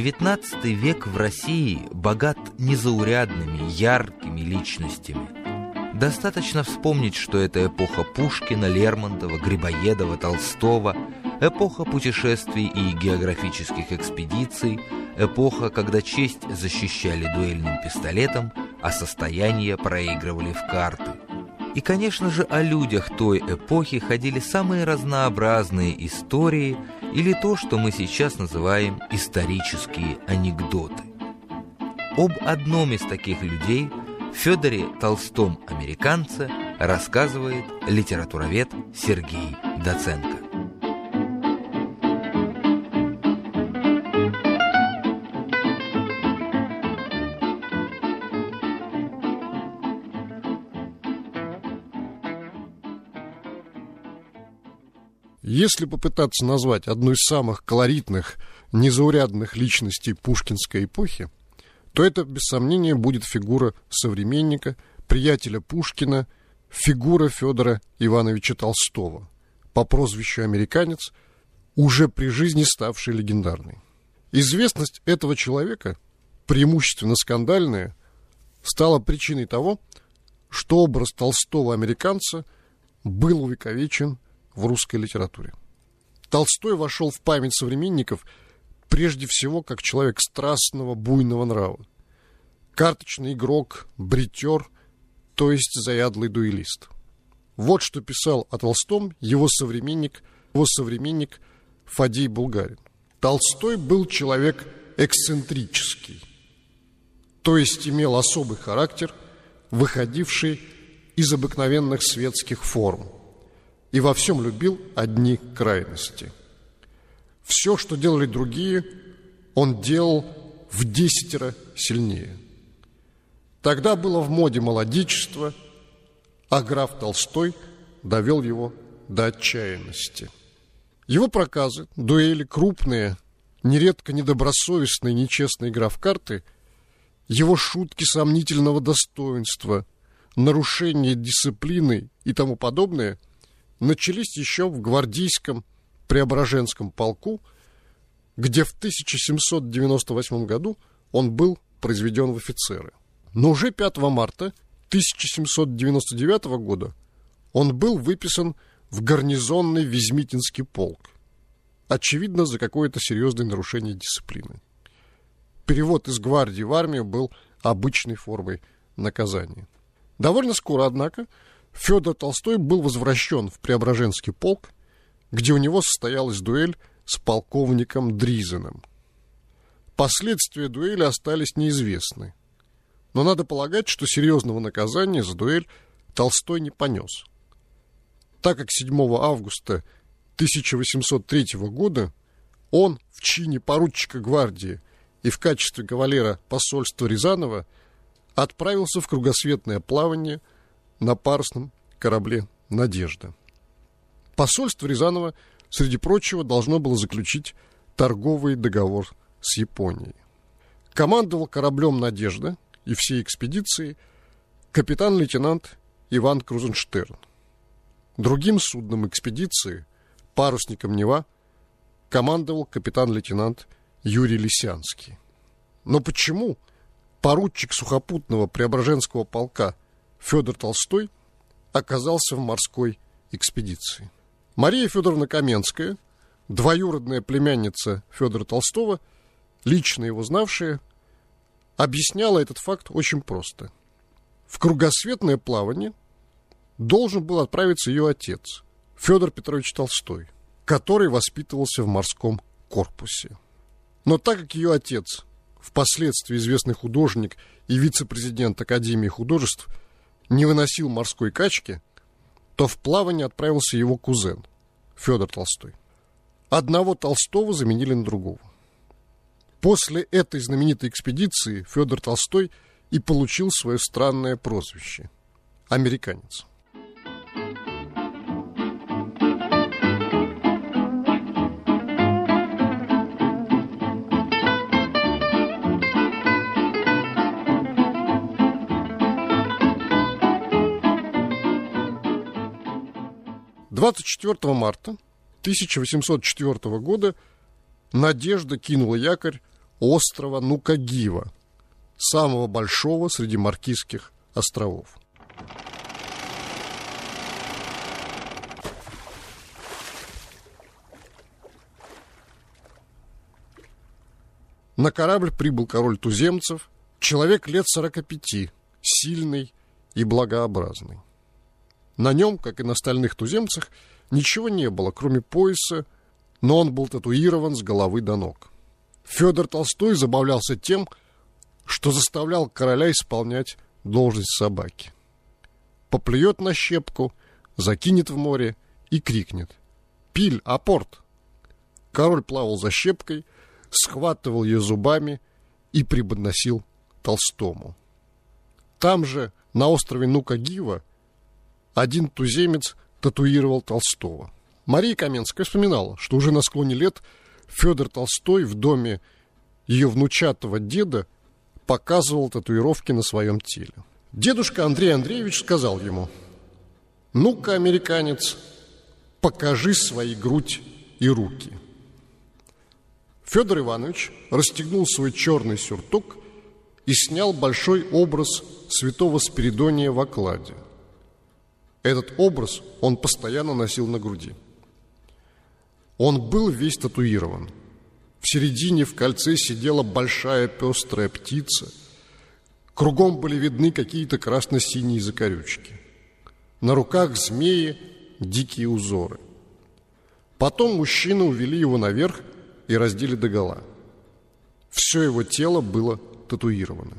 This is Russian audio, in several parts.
XIX век в России богат незаурядными, яркими личностями. Достаточно вспомнить, что это эпоха Пушкина, Лермонтова, Грибоедова, Толстого, эпоха путешествий и географических экспедиций, эпоха, когда честь защищали дуэльным пистолетом, а состояние проигрывали в карты. И, конечно же, о людях той эпохи ходили самые разнообразные истории или то, что мы сейчас называем исторические анекдоты. Об одном из таких людей, Федоре Толстом американце, рассказывает литературовед Сергей Доценко. Если попытаться назвать одну из самых колоритных, незаурядных личностей пушкинской эпохи, то это, без сомнения, будет фигура современника, приятеля Пушкина, фигура Федора Ивановича Толстого, по прозвищу «Американец», уже при жизни ставший легендарной. Известность этого человека, преимущественно скандальная, стала причиной того, что образ толстого американца был увековечен в русской литературе. Толстой вошел в память современников прежде всего как человек страстного, буйного нрава. Карточный игрок, бритер, то есть заядлый дуэлист. Вот что писал о Толстом его современник, его современник Фадей Булгарин. Толстой был человек эксцентрический, то есть имел особый характер, выходивший из обыкновенных светских форм – и во всем любил одни крайности. Все, что делали другие, он делал в десятеро сильнее. Тогда было в моде молодичество, а граф Толстой довел его до отчаянности. Его проказы, дуэли крупные, нередко недобросовестная нечестная игра в карты, его шутки сомнительного достоинства, нарушение дисциплины и тому подобное – начались еще в гвардейском Преображенском полку, где в 1798 году он был произведен в офицеры. Но уже 5 марта 1799 года он был выписан в гарнизонный Визмитинский полк. Очевидно, за какое-то серьезное нарушение дисциплины. Перевод из гвардии в армию был обычной формой наказания. Довольно скоро, однако, Федор Толстой был возвращен в Преображенский полк, где у него состоялась дуэль с полковником Дризеном. Последствия дуэли остались неизвестны, но надо полагать, что серьезного наказания за дуэль Толстой не понес, так как 7 августа 1803 года он в чине поручика гвардии и в качестве кавалера посольства Рязанова отправился в кругосветное плавание – на парусном корабле «Надежда». Посольство Рязанова, среди прочего, должно было заключить торговый договор с Японией. Командовал кораблем «Надежда» и всей экспедицией капитан-лейтенант Иван Крузенштерн. Другим судном экспедиции, парусником «Нева», командовал капитан-лейтенант Юрий Лисянский. Но почему поручик сухопутного Преображенского полка Федор Толстой оказался в морской экспедиции. Мария Федоровна Каменская, двоюродная племянница Федора Толстого, лично его знавшая, объясняла этот факт очень просто. В кругосветное плавание должен был отправиться ее отец, Федор Петрович Толстой, который воспитывался в морском корпусе. Но так как ее отец, впоследствии известный художник и вице-президент Академии художеств – не выносил морской качки, то в плавание отправился его кузен Федор Толстой. Одного Толстого заменили на другого. После этой знаменитой экспедиции Федор Толстой и получил свое странное прозвище – американец. 24 марта 1804 года Надежда кинула якорь острова Нукагива, самого большого среди Маркизских островов. На корабль прибыл король туземцев, человек лет 45, сильный и благообразный. На нем, как и на остальных туземцах, ничего не было, кроме пояса, но он был татуирован с головы до ног. Федор Толстой забавлялся тем, что заставлял короля исполнять должность собаки. Поплюет на щепку, закинет в море и крикнет «Пиль, апорт!». Король плавал за щепкой – схватывал ее зубами и преподносил Толстому. Там же, на острове Нукагива, один туземец татуировал Толстого. Мария Каменская вспоминала, что уже на склоне лет Федор Толстой в доме ее внучатого деда показывал татуировки на своем теле. Дедушка Андрей Андреевич сказал ему, «Ну-ка, американец, покажи свои грудь и руки». Федор Иванович расстегнул свой черный сюртук и снял большой образ святого Спиридония в окладе. Этот образ он постоянно носил на груди. Он был весь татуирован. В середине в кольце сидела большая пестрая птица. Кругом были видны какие-то красно-синие закорючки. На руках змеи дикие узоры. Потом мужчины увели его наверх и раздели догола. Все его тело было татуировано.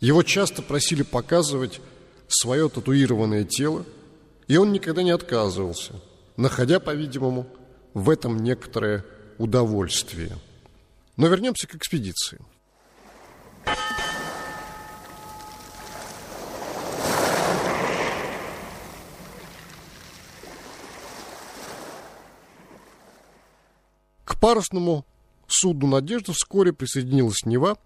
Его часто просили показывать свое татуированное тело, и он никогда не отказывался, находя, по-видимому, в этом некоторое удовольствие. Но вернемся к экспедиции – К парусному судну «Надежда» вскоре присоединилась Нева,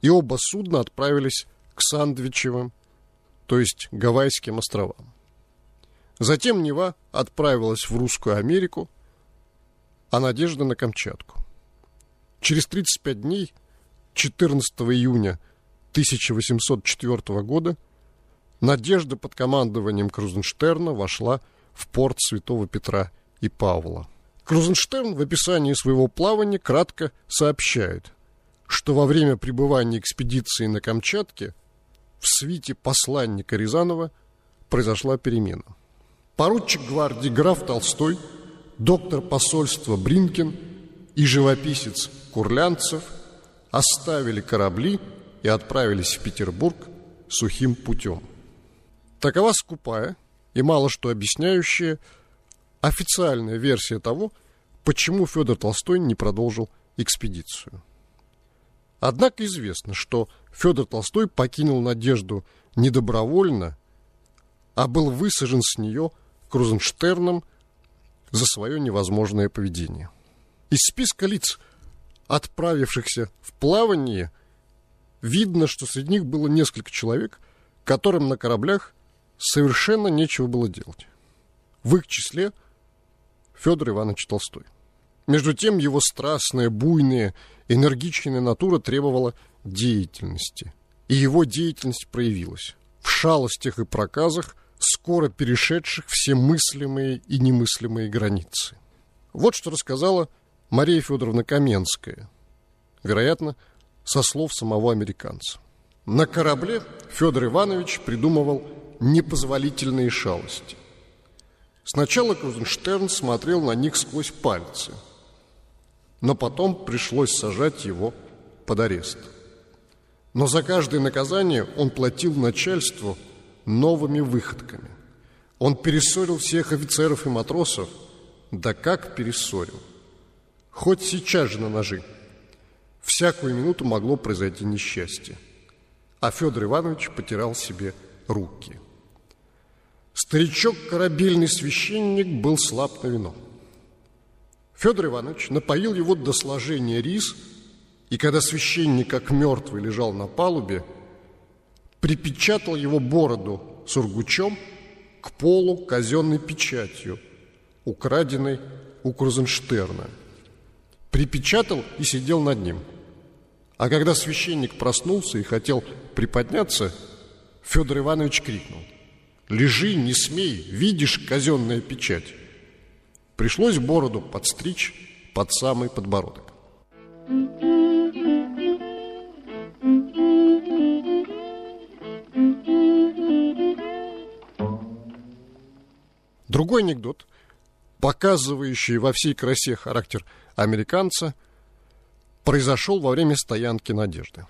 и оба судна отправились к Сандвичевым, то есть Гавайским островам. Затем Нева отправилась в Русскую Америку, а Надежда на Камчатку. Через 35 дней, 14 июня 1804 года, Надежда под командованием Крузенштерна вошла в порт Святого Петра и Павла. Крузенштерн в описании своего плавания кратко сообщает, что во время пребывания экспедиции на Камчатке в свите посланника Рязанова произошла перемена. Поручик гвардии граф Толстой, доктор посольства Бринкин и живописец Курлянцев оставили корабли и отправились в Петербург сухим путем. Такова скупая и мало что объясняющая официальная версия того, почему Федор Толстой не продолжил экспедицию. Однако известно, что Федор Толстой покинул Надежду не добровольно, а был высажен с нее Крузенштерном за свое невозможное поведение. Из списка лиц, отправившихся в плавание, видно, что среди них было несколько человек, которым на кораблях совершенно нечего было делать. В их числе Федор Иванович Толстой. Между тем его страстная, буйная, энергичная натура требовала деятельности. И его деятельность проявилась в шалостях и проказах, скоро перешедших все мыслимые и немыслимые границы. Вот что рассказала Мария Федоровна Каменская, вероятно, со слов самого американца. На корабле Федор Иванович придумывал непозволительные шалости. Сначала Крузенштерн смотрел на них сквозь пальцы, но потом пришлось сажать его под арест. Но за каждое наказание он платил начальству новыми выходками. Он перессорил всех офицеров и матросов, да как перессорил. Хоть сейчас же на ножи. Всякую минуту могло произойти несчастье. А Федор Иванович потерял себе руки. Старичок, корабельный священник, был слаб на вино. Федор Иванович напоил его до сложения рис, и когда священник, как мертвый, лежал на палубе, припечатал его бороду сургучом к полу казенной печатью, украденной у Крузенштерна. припечатал и сидел над ним. А когда священник проснулся и хотел приподняться, Федор Иванович крикнул. «Лежи, не смей, видишь казенная печать!» Пришлось бороду подстричь под самый подбородок. Другой анекдот, показывающий во всей красе характер американца, произошел во время стоянки «Надежды».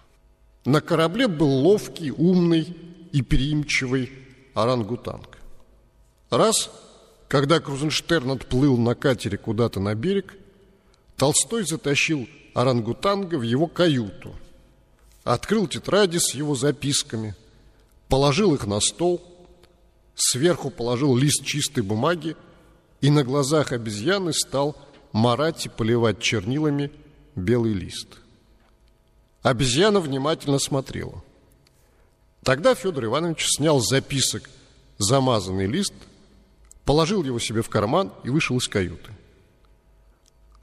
На корабле был ловкий, умный и переимчивый орангутанг. Раз, когда Крузенштерн отплыл на катере куда-то на берег, Толстой затащил орангутанга в его каюту, открыл тетради с его записками, положил их на стол, сверху положил лист чистой бумаги и на глазах обезьяны стал марать и поливать чернилами белый лист. Обезьяна внимательно смотрела. Тогда Федор Иванович снял записок замазанный лист, положил его себе в карман и вышел из каюты.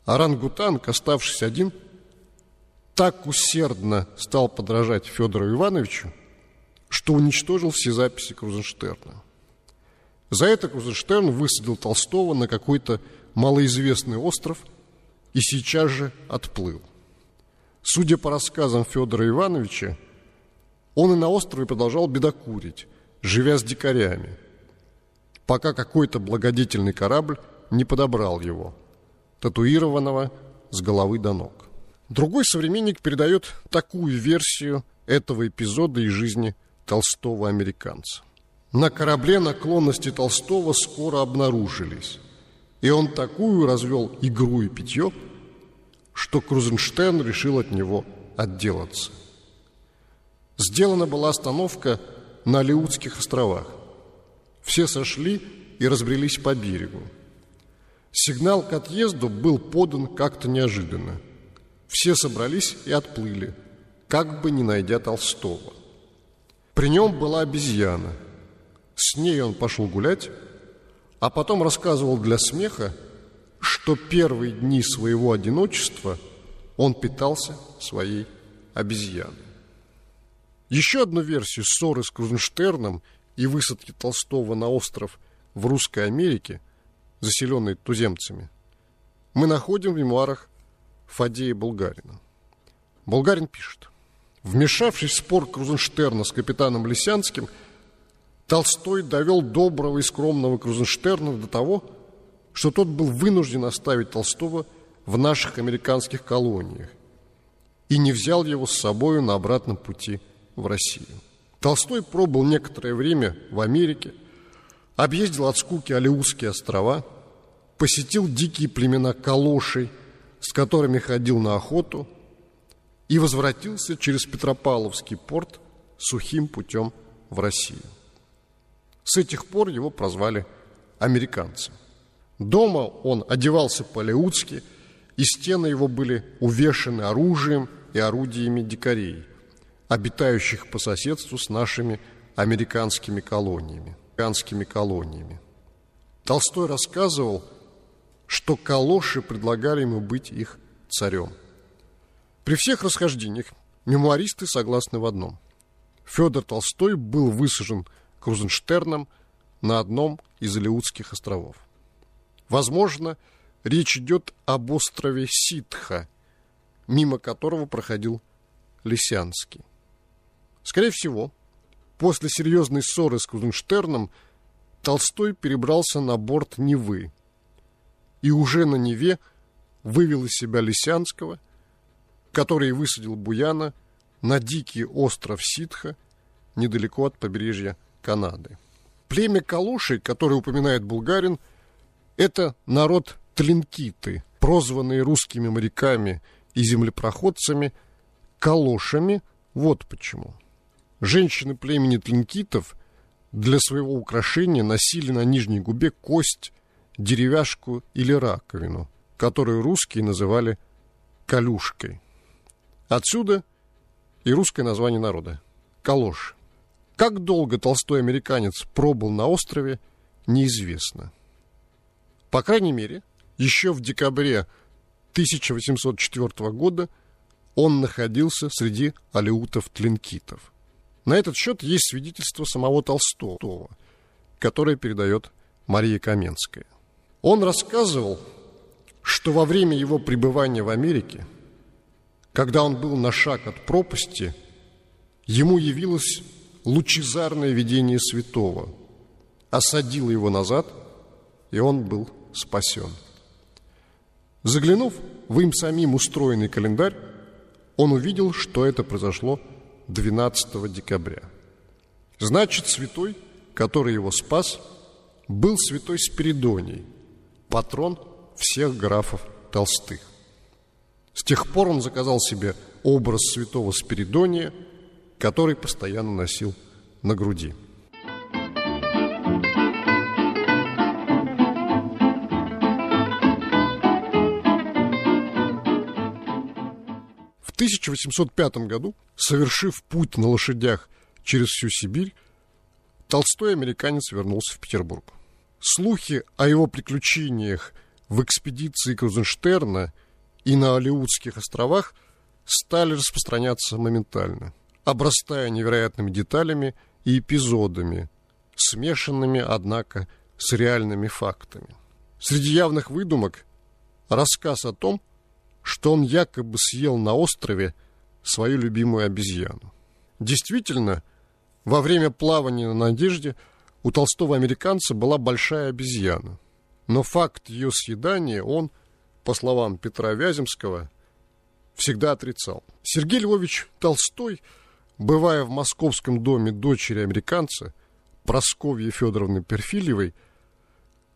Орангутанг, оставшись один, так усердно стал подражать Федору Ивановичу, что уничтожил все записи Крузенштерна. За это Крузенштерн высадил Толстого на какой-то малоизвестный остров и сейчас же отплыл. Судя по рассказам Федора Ивановича, он и на острове продолжал бедокурить, живя с дикарями, пока какой-то благодетельный корабль не подобрал его – татуированного с головы до ног. Другой современник передает такую версию этого эпизода из жизни толстого американца. На корабле наклонности Толстого скоро обнаружились, и он такую развел игру и питье, что Крузенштерн решил от него отделаться. Сделана была остановка на Алиутских островах. Все сошли и разбрелись по берегу. Сигнал к отъезду был подан как-то неожиданно. Все собрались и отплыли, как бы не найдя Толстого. При нем была обезьяна. С ней он пошел гулять, а потом рассказывал для смеха, что первые дни своего одиночества он питался своей обезьяной. Еще одну версию ссоры с Крузенштерном и высадки Толстого на остров в Русской Америке – заселенный туземцами, мы находим в мемуарах Фадея Булгарина. Булгарин пишет. Вмешавшись в спор Крузенштерна с капитаном Лисянским, Толстой довел доброго и скромного Крузенштерна до того, что тот был вынужден оставить Толстого в наших американских колониях и не взял его с собою на обратном пути в Россию. Толстой пробыл некоторое время в Америке – объездил от скуки Алиутские острова, посетил дикие племена калошей, с которыми ходил на охоту, и возвратился через Петропавловский порт сухим путем в Россию. С этих пор его прозвали американцем. Дома он одевался по-алиутски, и стены его были увешаны оружием и орудиями дикарей, обитающих по соседству с нашими американскими колониями американскими колониями. Толстой рассказывал, что калоши предлагали ему быть их царем. При всех расхождениях мемуаристы согласны в одном. Федор Толстой был высажен Крузенштерном на одном из Алиутских островов. Возможно, речь идет об острове Ситха, мимо которого проходил Лисянский. Скорее всего, После серьезной ссоры с Крузенштерном Толстой перебрался на борт Невы и уже на Неве вывел из себя Лисянского, который высадил Буяна на дикий остров Ситха недалеко от побережья Канады. Племя Калуши, которое упоминает Булгарин, это народ Тлинкиты, прозванные русскими моряками и землепроходцами Калошами. Вот почему. Женщины племени тлинкитов для своего украшения носили на нижней губе кость, деревяшку или раковину, которую русские называли калюшкой. Отсюда и русское название народа – калош. Как долго толстой американец пробыл на острове, неизвестно. По крайней мере, еще в декабре 1804 года он находился среди алеутов-тлинкитов. На этот счет есть свидетельство самого Толстого, которое передает Мария Каменская. Он рассказывал, что во время его пребывания в Америке, когда он был на шаг от пропасти, ему явилось лучезарное видение святого, осадило его назад, и он был спасен. Заглянув в им самим устроенный календарь, он увидел, что это произошло 12 декабря. Значит, святой, который его спас, был святой Спиридоний, патрон всех графов Толстых. С тех пор он заказал себе образ святого Спиридония, который постоянно носил на груди. В 1805 году, совершив путь на лошадях через всю Сибирь, Толстой американец вернулся в Петербург. Слухи о его приключениях в экспедиции Крузенштерна и на Алиутских островах стали распространяться моментально, обрастая невероятными деталями и эпизодами, смешанными, однако, с реальными фактами. Среди явных выдумок рассказ о том, что он якобы съел на острове свою любимую обезьяну. Действительно, во время плавания на Надежде у толстого американца была большая обезьяна. Но факт ее съедания он, по словам Петра Вяземского, всегда отрицал. Сергей Львович Толстой, бывая в московском доме дочери американца, Просковьи Федоровны Перфильевой,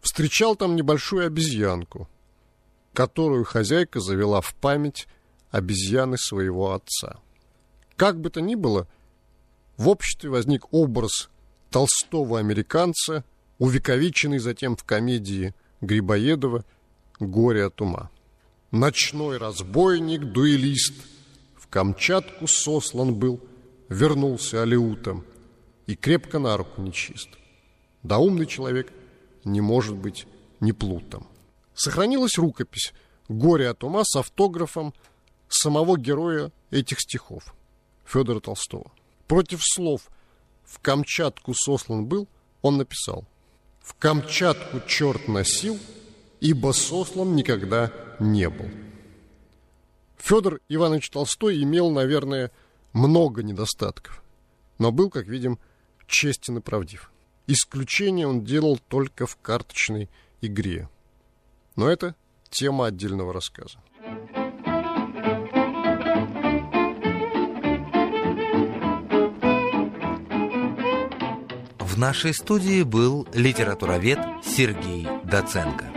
встречал там небольшую обезьянку, которую хозяйка завела в память обезьяны своего отца. Как бы то ни было, в обществе возник образ толстого американца, увековеченный затем в комедии Грибоедова «Горе от ума». Ночной разбойник, дуэлист, в Камчатку сослан был, вернулся алеутом и крепко на руку нечист. Да умный человек не может быть не плутом. Сохранилась рукопись «Горе от ума» с автографом самого героя этих стихов Федора Толстого. Против слов «в Камчатку сослан был» он написал «В Камчатку черт носил, ибо сослан никогда не был». Федор Иванович Толстой имел, наверное, много недостатков, но был, как видим, честен и правдив. Исключение он делал только в карточной игре. Но это тема отдельного рассказа. В нашей студии был литературовед Сергей Доценко.